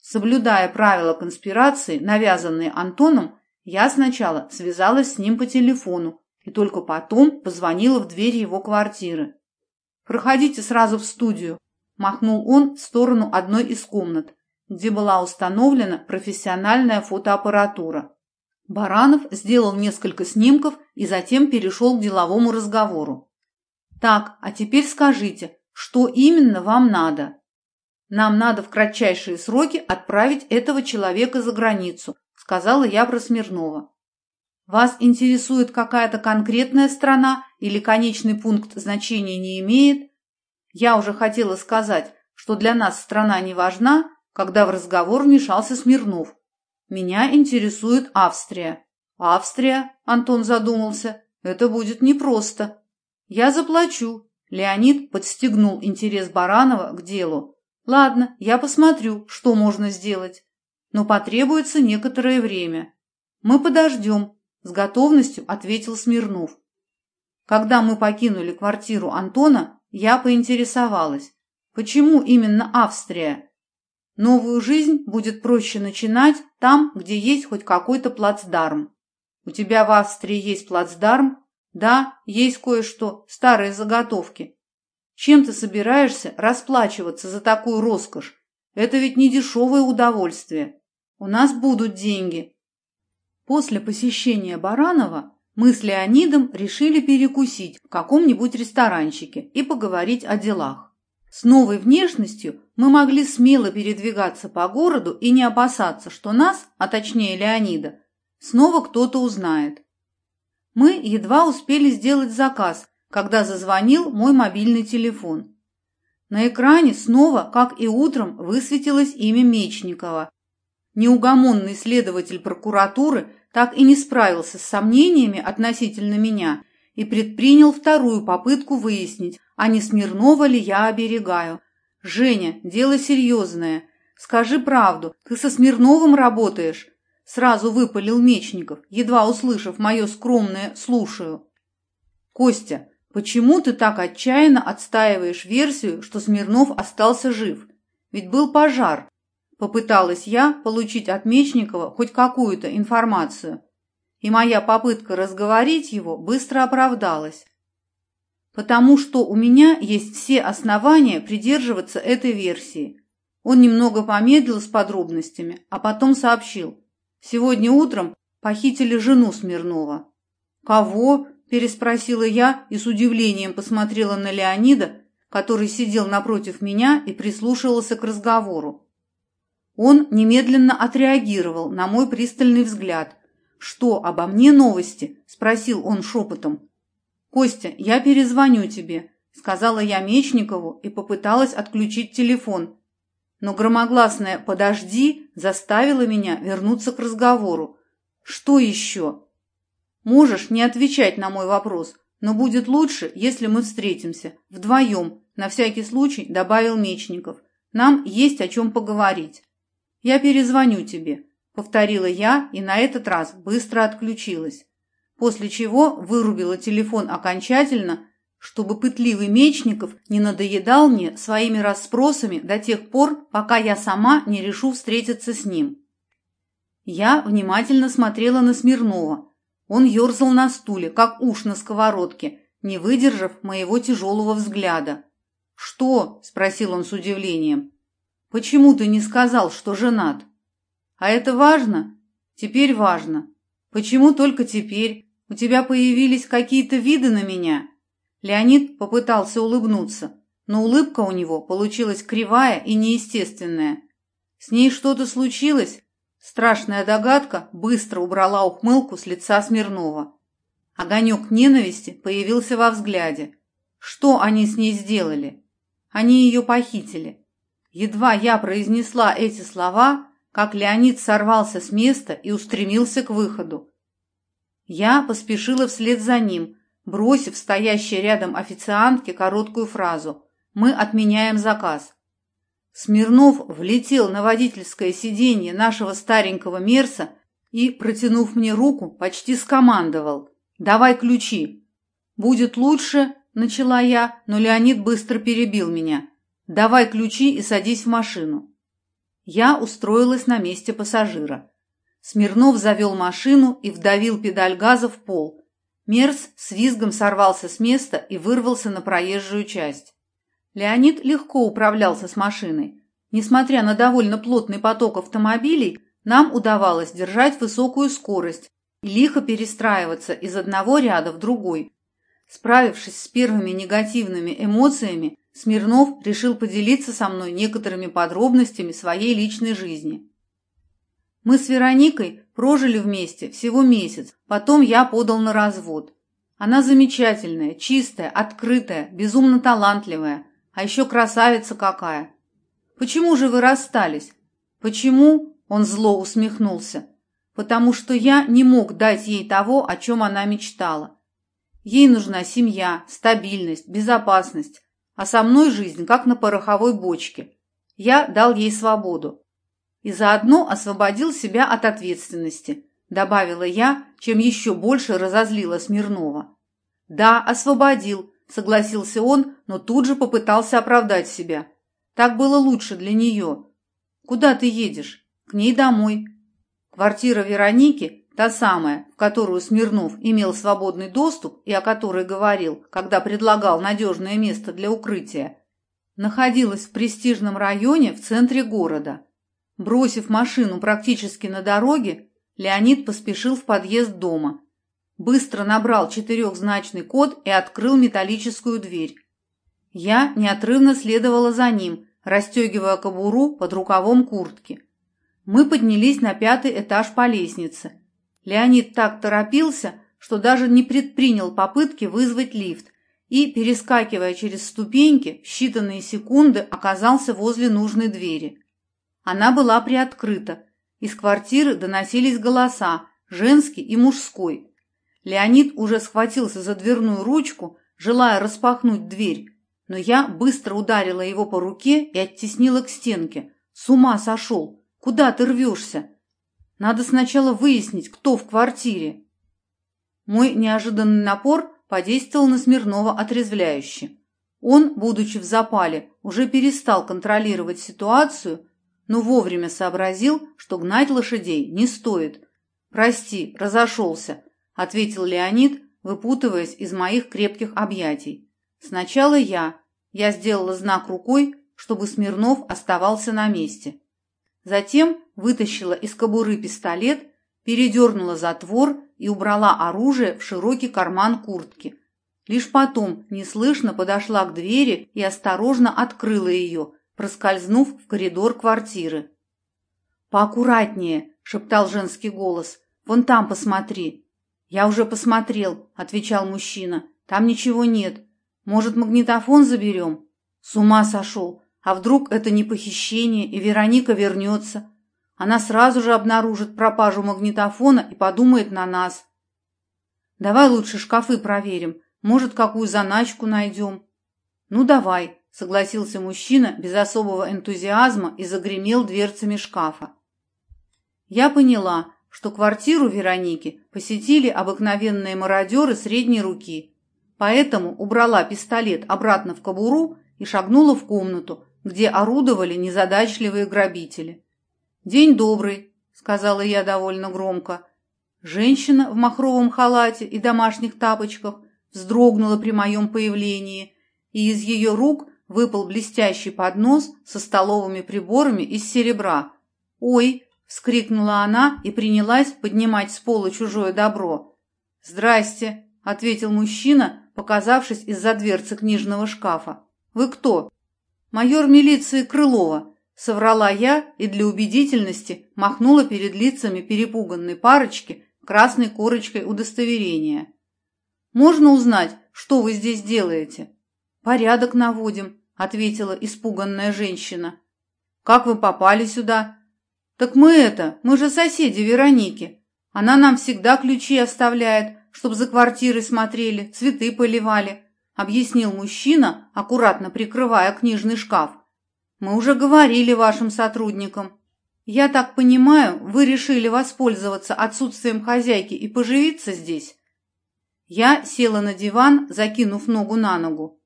Соблюдая правила конспирации, навязанные Антоном, я сначала связалась с ним по телефону и только потом позвонила в дверь его квартиры. «Проходите сразу в студию», – махнул он в сторону одной из комнат, где была установлена профессиональная фотоаппаратура. Баранов сделал несколько снимков и затем перешел к деловому разговору. Так, а теперь скажите, что именно вам надо? Нам надо в кратчайшие сроки отправить этого человека за границу, сказала я про Смирнова. Вас интересует какая-то конкретная страна или конечный пункт значения не имеет? Я уже хотела сказать, что для нас страна не важна, когда в разговор вмешался Смирнов. Меня интересует Австрия. Австрия, Антон задумался, это будет непросто. Я заплачу. Леонид подстегнул интерес Баранова к делу. Ладно, я посмотрю, что можно сделать. Но потребуется некоторое время. Мы подождем, с готовностью ответил Смирнов. Когда мы покинули квартиру Антона, я поинтересовалась, почему именно Австрия? Новую жизнь будет проще начинать там, где есть хоть какой-то плацдарм. У тебя в Австрии есть плацдарм? Да, есть кое-что, старые заготовки. Чем ты собираешься расплачиваться за такую роскошь? Это ведь не дешевое удовольствие. У нас будут деньги. После посещения Баранова мы с Леонидом решили перекусить в каком-нибудь ресторанчике и поговорить о делах. С новой внешностью мы могли смело передвигаться по городу и не опасаться, что нас, а точнее Леонида, снова кто-то узнает. Мы едва успели сделать заказ, когда зазвонил мой мобильный телефон. На экране снова, как и утром, высветилось имя Мечникова. Неугомонный следователь прокуратуры так и не справился с сомнениями относительно меня и предпринял вторую попытку выяснить, а не Смирнова ли я оберегаю. «Женя, дело серьезное. Скажи правду, ты со Смирновым работаешь?» Сразу выпалил Мечников, едва услышав мое скромное «слушаю». «Костя, Почему ты так отчаянно отстаиваешь версию, что Смирнов остался жив? Ведь был пожар. Попыталась я получить от Мечникова хоть какую-то информацию. И моя попытка разговорить его быстро оправдалась. Потому что у меня есть все основания придерживаться этой версии. Он немного помедлил с подробностями, а потом сообщил. Сегодня утром похитили жену Смирнова. Кого? переспросила я и с удивлением посмотрела на Леонида, который сидел напротив меня и прислушивался к разговору. Он немедленно отреагировал на мой пристальный взгляд. «Что, обо мне новости?» – спросил он шепотом. «Костя, я перезвоню тебе», – сказала я Мечникову и попыталась отключить телефон. Но громогласное «подожди» заставило меня вернуться к разговору. «Что еще?» Можешь не отвечать на мой вопрос, но будет лучше, если мы встретимся. Вдвоем, на всякий случай, добавил Мечников. Нам есть о чем поговорить. Я перезвоню тебе, повторила я и на этот раз быстро отключилась. После чего вырубила телефон окончательно, чтобы пытливый Мечников не надоедал мне своими расспросами до тех пор, пока я сама не решу встретиться с ним. Я внимательно смотрела на Смирнова, он ерзал на стуле, как уж на сковородке, не выдержав моего тяжелого взгляда. «Что?» – спросил он с удивлением. «Почему ты не сказал, что женат?» «А это важно?» «Теперь важно. Почему только теперь? У тебя появились какие-то виды на меня?» Леонид попытался улыбнуться, но улыбка у него получилась кривая и неестественная. «С ней что-то случилось?» Страшная догадка быстро убрала ухмылку с лица Смирнова. Огонек ненависти появился во взгляде. Что они с ней сделали? Они ее похитили. Едва я произнесла эти слова, как Леонид сорвался с места и устремился к выходу. Я поспешила вслед за ним, бросив стоящей рядом официантке короткую фразу «Мы отменяем заказ». Смирнов влетел на водительское сиденье нашего старенького Мерса и, протянув мне руку, почти скомандовал «Давай ключи». «Будет лучше», — начала я, но Леонид быстро перебил меня. «Давай ключи и садись в машину». Я устроилась на месте пассажира. Смирнов завел машину и вдавил педаль газа в пол. Мерс с визгом сорвался с места и вырвался на проезжую часть. Леонид легко управлялся с машиной. Несмотря на довольно плотный поток автомобилей, нам удавалось держать высокую скорость и лихо перестраиваться из одного ряда в другой. Справившись с первыми негативными эмоциями, Смирнов решил поделиться со мной некоторыми подробностями своей личной жизни. Мы с Вероникой прожили вместе всего месяц, потом я подал на развод. Она замечательная, чистая, открытая, безумно талантливая, а еще красавица какая. Почему же вы расстались? Почему? Он зло усмехнулся. Потому что я не мог дать ей того, о чем она мечтала. Ей нужна семья, стабильность, безопасность, а со мной жизнь как на пороховой бочке. Я дал ей свободу. И заодно освободил себя от ответственности, добавила я, чем еще больше разозлила Смирнова. Да, освободил, согласился он, но тут же попытался оправдать себя. Так было лучше для нее. Куда ты едешь? К ней домой. Квартира Вероники, та самая, в которую Смирнов имел свободный доступ и о которой говорил, когда предлагал надежное место для укрытия, находилась в престижном районе в центре города. Бросив машину практически на дороге, Леонид поспешил в подъезд дома. Быстро набрал четырехзначный код и открыл металлическую дверь. Я неотрывно следовала за ним, расстегивая кобуру под рукавом куртки. Мы поднялись на пятый этаж по лестнице. Леонид так торопился, что даже не предпринял попытки вызвать лифт и, перескакивая через ступеньки, в считанные секунды оказался возле нужной двери. Она была приоткрыта. Из квартиры доносились голоса, женский и мужской. Леонид уже схватился за дверную ручку, желая распахнуть дверь, но я быстро ударила его по руке и оттеснила к стенке. С ума сошел! Куда ты рвешься? Надо сначала выяснить, кто в квартире. Мой неожиданный напор подействовал на Смирнова отрезвляюще. Он, будучи в запале, уже перестал контролировать ситуацию, но вовремя сообразил, что гнать лошадей не стоит. «Прости, разошелся», — ответил Леонид, выпутываясь из моих крепких объятий. «Сначала я, я сделала знак рукой, чтобы Смирнов оставался на месте. Затем вытащила из кобуры пистолет, передернула затвор и убрала оружие в широкий карман куртки. Лишь потом неслышно подошла к двери и осторожно открыла ее, проскользнув в коридор квартиры. «Поаккуратнее!» – шептал женский голос. «Вон там посмотри!» «Я уже посмотрел», – отвечал мужчина. «Там ничего нет. Может, магнитофон заберем? С ума сошел. А вдруг это не похищение, и Вероника вернется? Она сразу же обнаружит пропажу магнитофона и подумает на нас. Давай лучше шкафы проверим. Может, какую заначку найдем. Ну, давай, согласился мужчина без особого энтузиазма и загремел дверцами шкафа. Я поняла, что квартиру Вероники посетили обыкновенные мародеры средней руки – Поэтому убрала пистолет обратно в кобуру и шагнула в комнату, где орудовали незадачливые грабители. «День добрый», — сказала я довольно громко. Женщина в махровом халате и домашних тапочках вздрогнула при моем появлении, и из ее рук выпал блестящий поднос со столовыми приборами из серебра. «Ой!» — вскрикнула она и принялась поднимать с пола чужое добро. «Здрасте!» — ответил мужчина показавшись из-за дверцы книжного шкафа. «Вы кто?» «Майор милиции Крылова», — соврала я и для убедительности махнула перед лицами перепуганной парочки красной корочкой удостоверения. «Можно узнать, что вы здесь делаете?» «Порядок наводим», — ответила испуганная женщина. «Как вы попали сюда?» «Так мы это, мы же соседи Вероники. Она нам всегда ключи оставляет, чтоб за квартирой смотрели, цветы поливали», — объяснил мужчина, аккуратно прикрывая книжный шкаф. «Мы уже говорили вашим сотрудникам. Я так понимаю, вы решили воспользоваться отсутствием хозяйки и поживиться здесь?» Я села на диван, закинув ногу на ногу.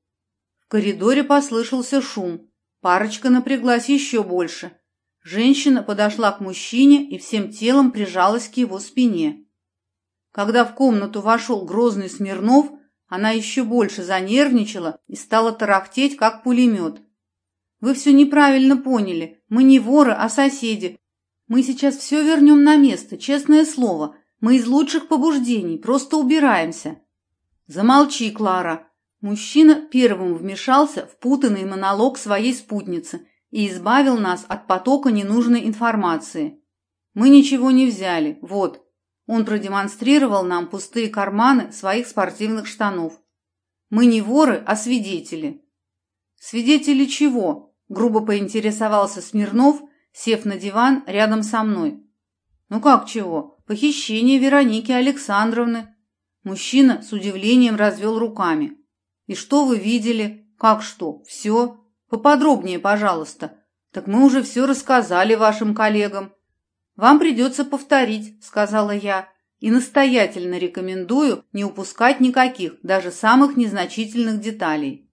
В коридоре послышался шум. Парочка напряглась еще больше. Женщина подошла к мужчине и всем телом прижалась к его спине. Когда в комнату вошел грозный Смирнов, она еще больше занервничала и стала тарахтеть, как пулемет. «Вы все неправильно поняли. Мы не воры, а соседи. Мы сейчас все вернем на место, честное слово. Мы из лучших побуждений, просто убираемся». Замолчи, Клара. Мужчина первым вмешался в путанный монолог своей спутницы и избавил нас от потока ненужной информации. Мы ничего не взяли, вот. Он продемонстрировал нам пустые карманы своих спортивных штанов. Мы не воры, а свидетели. Свидетели чего? Грубо поинтересовался Смирнов, сев на диван рядом со мной. Ну как чего? Похищение Вероники Александровны. Мужчина с удивлением развел руками. И что вы видели? Как что? Все? Поподробнее, пожалуйста. Так мы уже все рассказали вашим коллегам. Вам придется повторить, сказала я, и настоятельно рекомендую не упускать никаких, даже самых незначительных деталей.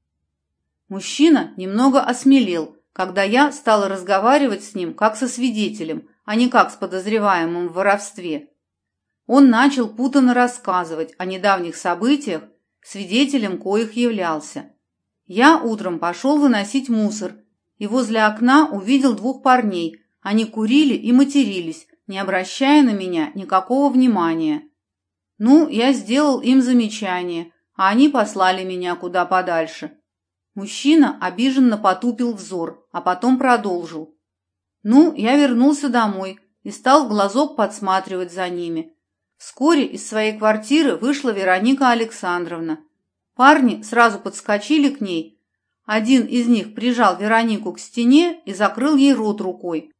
Мужчина немного осмелел, когда я стала разговаривать с ним как со свидетелем, а не как с подозреваемым в воровстве. Он начал путанно рассказывать о недавних событиях, свидетелем коих являлся. Я утром пошел выносить мусор и возле окна увидел двух парней. Они курили и матерились, не обращая на меня никакого внимания. Ну, я сделал им замечание, а они послали меня куда подальше. Мужчина обиженно потупил взор, а потом продолжил. Ну, я вернулся домой и стал в глазок подсматривать за ними. Вскоре из своей квартиры вышла Вероника Александровна. Парни сразу подскочили к ней. Один из них прижал Веронику к стене и закрыл ей рот рукой.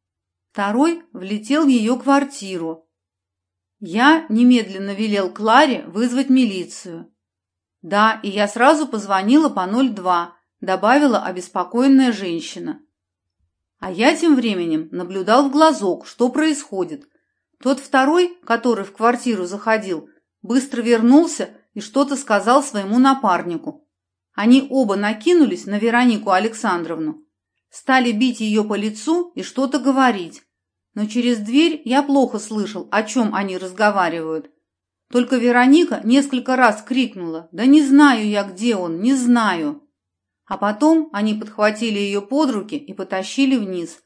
Второй влетел в ее квартиру. Я немедленно велел Кларе вызвать милицию. Да, и я сразу позвонила по 02, добавила обеспокоенная женщина. А я тем временем наблюдал в глазок, что происходит. Тот второй, который в квартиру заходил, быстро вернулся и что-то сказал своему напарнику. Они оба накинулись на Веронику Александровну, стали бить ее по лицу и что-то говорить. Но через дверь я плохо слышал, о чем они разговаривают. Только Вероника несколько раз крикнула «Да не знаю я, где он, не знаю!» А потом они подхватили ее под руки и потащили вниз.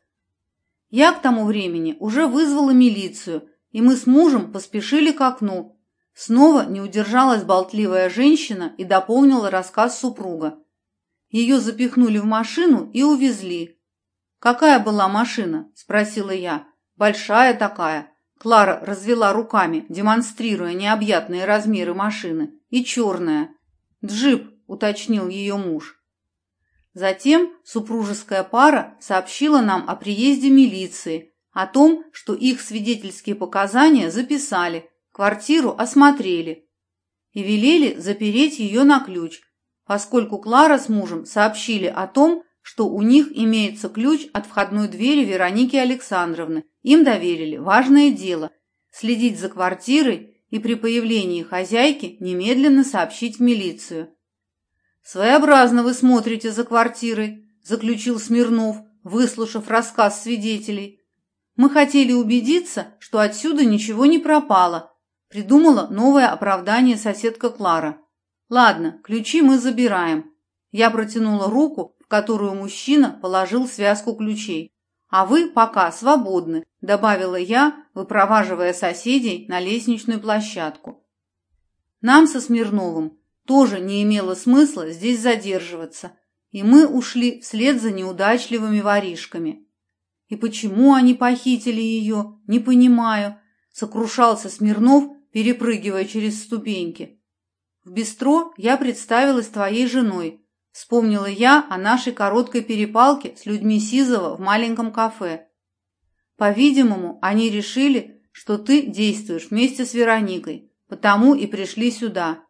Я к тому времени уже вызвала милицию, и мы с мужем поспешили к окну. Снова не удержалась болтливая женщина и дополнила рассказ супруга. Ее запихнули в машину и увезли. «Какая была машина?» – спросила я. «Большая такая». Клара развела руками, демонстрируя необъятные размеры машины. «И черная». «Джип», – уточнил ее муж. Затем супружеская пара сообщила нам о приезде милиции, о том, что их свидетельские показания записали, квартиру осмотрели и велели запереть ее на ключ, поскольку Клара с мужем сообщили о том, что у них имеется ключ от входной двери Вероники Александровны. Им доверили важное дело – следить за квартирой и при появлении хозяйки немедленно сообщить в милицию. «Своеобразно вы смотрите за квартирой», – заключил Смирнов, выслушав рассказ свидетелей. «Мы хотели убедиться, что отсюда ничего не пропало», – придумала новое оправдание соседка Клара. «Ладно, ключи мы забираем». Я протянула руку, в которую мужчина положил связку ключей. «А вы пока свободны», – добавила я, выпроваживая соседей на лестничную площадку. Нам со Смирновым тоже не имело смысла здесь задерживаться, и мы ушли вслед за неудачливыми воришками. И почему они похитили ее, не понимаю, сокрушался Смирнов, перепрыгивая через ступеньки. В бистро я представилась твоей женой, вспомнила я о нашей короткой перепалке с людьми Сизова в маленьком кафе. По-видимому, они решили, что ты действуешь вместе с Вероникой, потому и пришли сюда.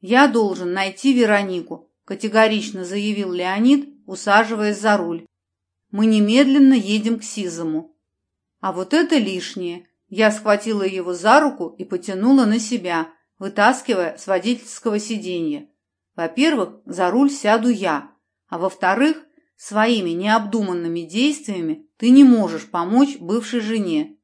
«Я должен найти Веронику», – категорично заявил Леонид, усаживаясь за руль. «Мы немедленно едем к Сизому». А вот это лишнее. Я схватила его за руку и потянула на себя, вытаскивая с водительского сиденья. Во-первых, за руль сяду я, а во-вторых, своими необдуманными действиями ты не можешь помочь бывшей жене.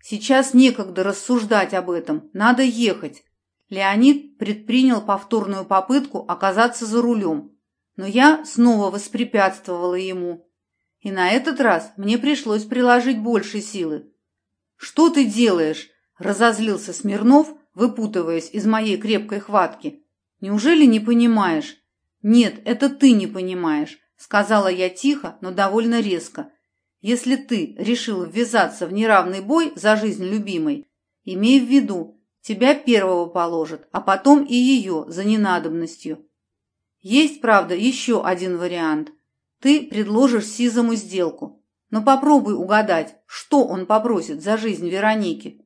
Сейчас некогда рассуждать об этом, надо ехать. Леонид предпринял повторную попытку оказаться за рулем, но я снова воспрепятствовала ему. И на этот раз мне пришлось приложить больше силы. «Что ты делаешь?» – разозлился Смирнов, выпутываясь из моей крепкой хватки. Неужели не понимаешь? Нет, это ты не понимаешь, сказала я тихо, но довольно резко. Если ты решил ввязаться в неравный бой за жизнь любимой, имей в виду, тебя первого положат, а потом и ее за ненадобностью. Есть, правда, еще один вариант. Ты предложишь Сизому сделку, но попробуй угадать, что он попросит за жизнь Вероники.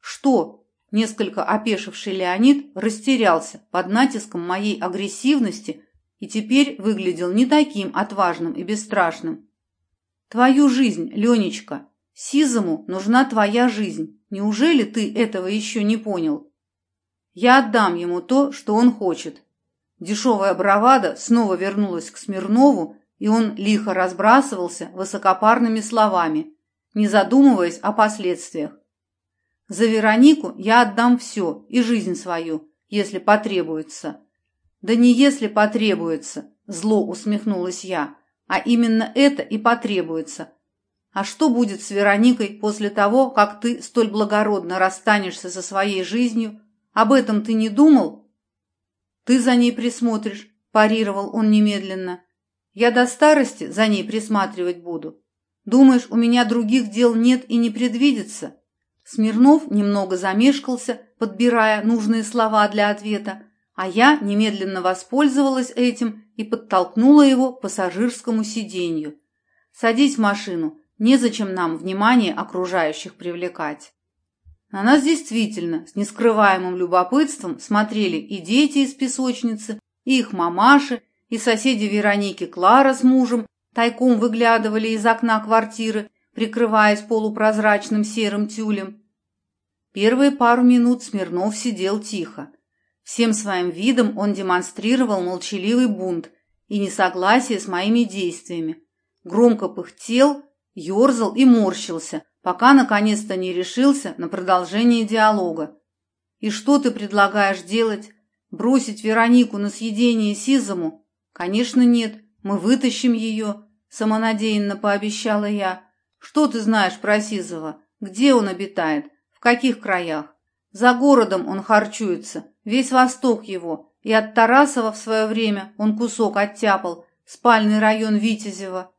Что? Несколько опешивший Леонид растерялся под натиском моей агрессивности и теперь выглядел не таким отважным и бесстрашным. «Твою жизнь, Ленечка! Сизому нужна твоя жизнь. Неужели ты этого еще не понял? Я отдам ему то, что он хочет». Дешевая бравада снова вернулась к Смирнову, и он лихо разбрасывался высокопарными словами, не задумываясь о последствиях. За Веронику я отдам все, и жизнь свою, если потребуется. Да не если потребуется, зло усмехнулась я, а именно это и потребуется. А что будет с Вероникой после того, как ты столь благородно расстанешься со своей жизнью? Об этом ты не думал? Ты за ней присмотришь, парировал он немедленно. Я до старости за ней присматривать буду. Думаешь, у меня других дел нет и не предвидится? Смирнов немного замешкался, подбирая нужные слова для ответа, а я немедленно воспользовалась этим и подтолкнула его к пассажирскому сиденью. «Садись в машину, незачем нам внимание окружающих привлекать». На нас действительно с нескрываемым любопытством смотрели и дети из песочницы, и их мамаши, и соседи Вероники Клара с мужем тайком выглядывали из окна квартиры прикрываясь полупрозрачным серым тюлем. Первые пару минут Смирнов сидел тихо. Всем своим видом он демонстрировал молчаливый бунт и несогласие с моими действиями. Громко пыхтел, ерзал и морщился, пока наконец-то не решился на продолжение диалога. «И что ты предлагаешь делать? Бросить Веронику на съедение Сизому? Конечно, нет, мы вытащим ее», — самонадеянно пообещала я. Что ты знаешь про Сизова? Где он обитает? В каких краях? За городом он харчуется, весь восток его, и от Тарасова в свое время он кусок оттяпал, спальный район Витязева.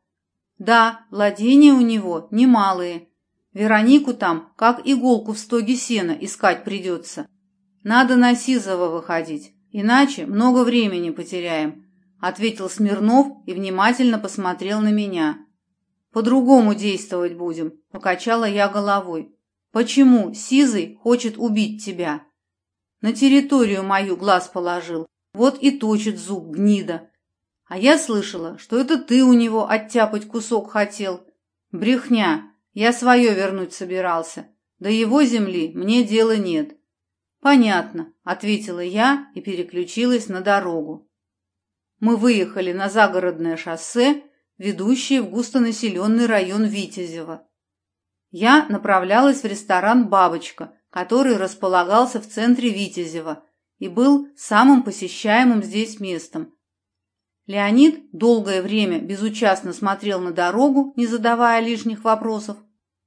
Да, владения у него немалые. Веронику там, как иголку в стоге сена, искать придется. Надо на Сизова выходить, иначе много времени потеряем, ответил Смирнов и внимательно посмотрел на меня. По-другому действовать будем, покачала я головой. Почему Сизый хочет убить тебя? На территорию мою глаз положил, вот и точит зуб гнида. А я слышала, что это ты у него оттяпать кусок хотел. Брехня, я свое вернуть собирался. До его земли мне дела нет. Понятно, ответила я и переключилась на дорогу. Мы выехали на загородное шоссе ведущие в густонаселенный район Витязева. Я направлялась в ресторан «Бабочка», который располагался в центре Витязева и был самым посещаемым здесь местом. Леонид долгое время безучастно смотрел на дорогу, не задавая лишних вопросов,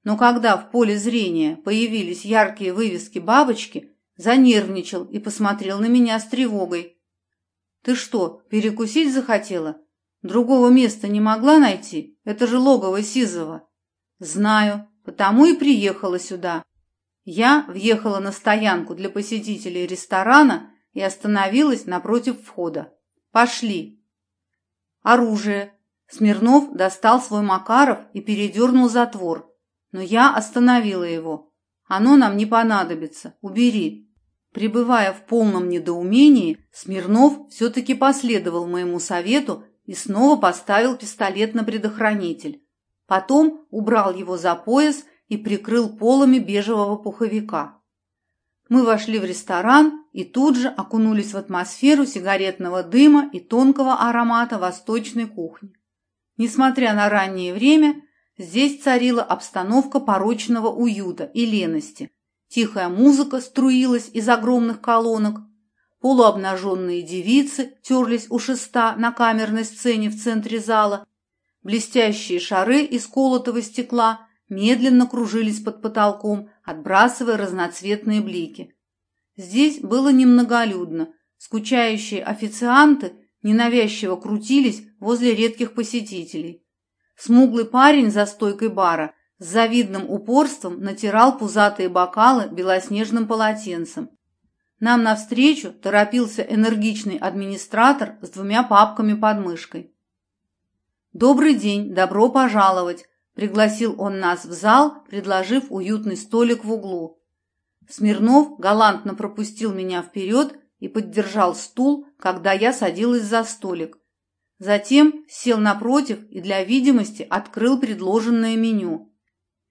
но когда в поле зрения появились яркие вывески «Бабочки», занервничал и посмотрел на меня с тревогой. «Ты что, перекусить захотела?» Другого места не могла найти? Это же логово Сизова. Знаю, потому и приехала сюда. Я въехала на стоянку для посетителей ресторана и остановилась напротив входа. Пошли. Оружие. Смирнов достал свой Макаров и передернул затвор. Но я остановила его. Оно нам не понадобится. Убери. Пребывая в полном недоумении, Смирнов все-таки последовал моему совету и снова поставил пистолет на предохранитель. Потом убрал его за пояс и прикрыл полами бежевого пуховика. Мы вошли в ресторан и тут же окунулись в атмосферу сигаретного дыма и тонкого аромата восточной кухни. Несмотря на раннее время, здесь царила обстановка порочного уюта и лености. Тихая музыка струилась из огромных колонок, Полуобнаженные девицы терлись у шеста на камерной сцене в центре зала. Блестящие шары из колотого стекла медленно кружились под потолком, отбрасывая разноцветные блики. Здесь было немноголюдно. Скучающие официанты ненавязчиво крутились возле редких посетителей. Смуглый парень за стойкой бара с завидным упорством натирал пузатые бокалы белоснежным полотенцем. Нам навстречу торопился энергичный администратор с двумя папками под мышкой. «Добрый день, добро пожаловать!» – пригласил он нас в зал, предложив уютный столик в углу. Смирнов галантно пропустил меня вперед и поддержал стул, когда я садилась за столик. Затем сел напротив и для видимости открыл предложенное меню.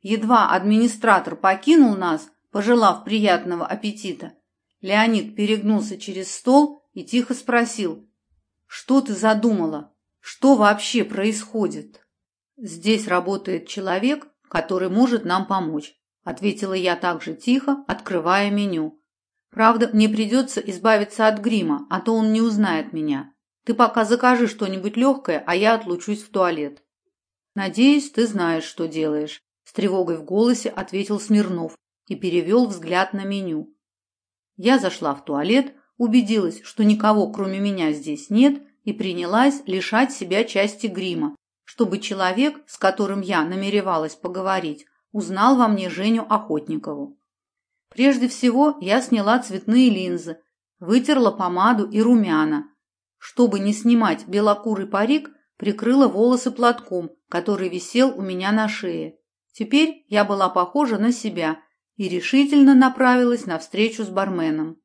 Едва администратор покинул нас, пожелав приятного аппетита, Леонид перегнулся через стол и тихо спросил, «Что ты задумала? Что вообще происходит?» «Здесь работает человек, который может нам помочь», ответила я также тихо, открывая меню. «Правда, мне придется избавиться от грима, а то он не узнает меня. Ты пока закажи что-нибудь легкое, а я отлучусь в туалет». «Надеюсь, ты знаешь, что делаешь», с тревогой в голосе ответил Смирнов и перевел взгляд на меню. Я зашла в туалет, убедилась, что никого кроме меня здесь нет, и принялась лишать себя части грима, чтобы человек, с которым я намеревалась поговорить, узнал во мне Женю Охотникову. Прежде всего я сняла цветные линзы, вытерла помаду и румяна. Чтобы не снимать белокурый парик, прикрыла волосы платком, который висел у меня на шее. Теперь я была похожа на себя и решительно направилась на встречу с барменом.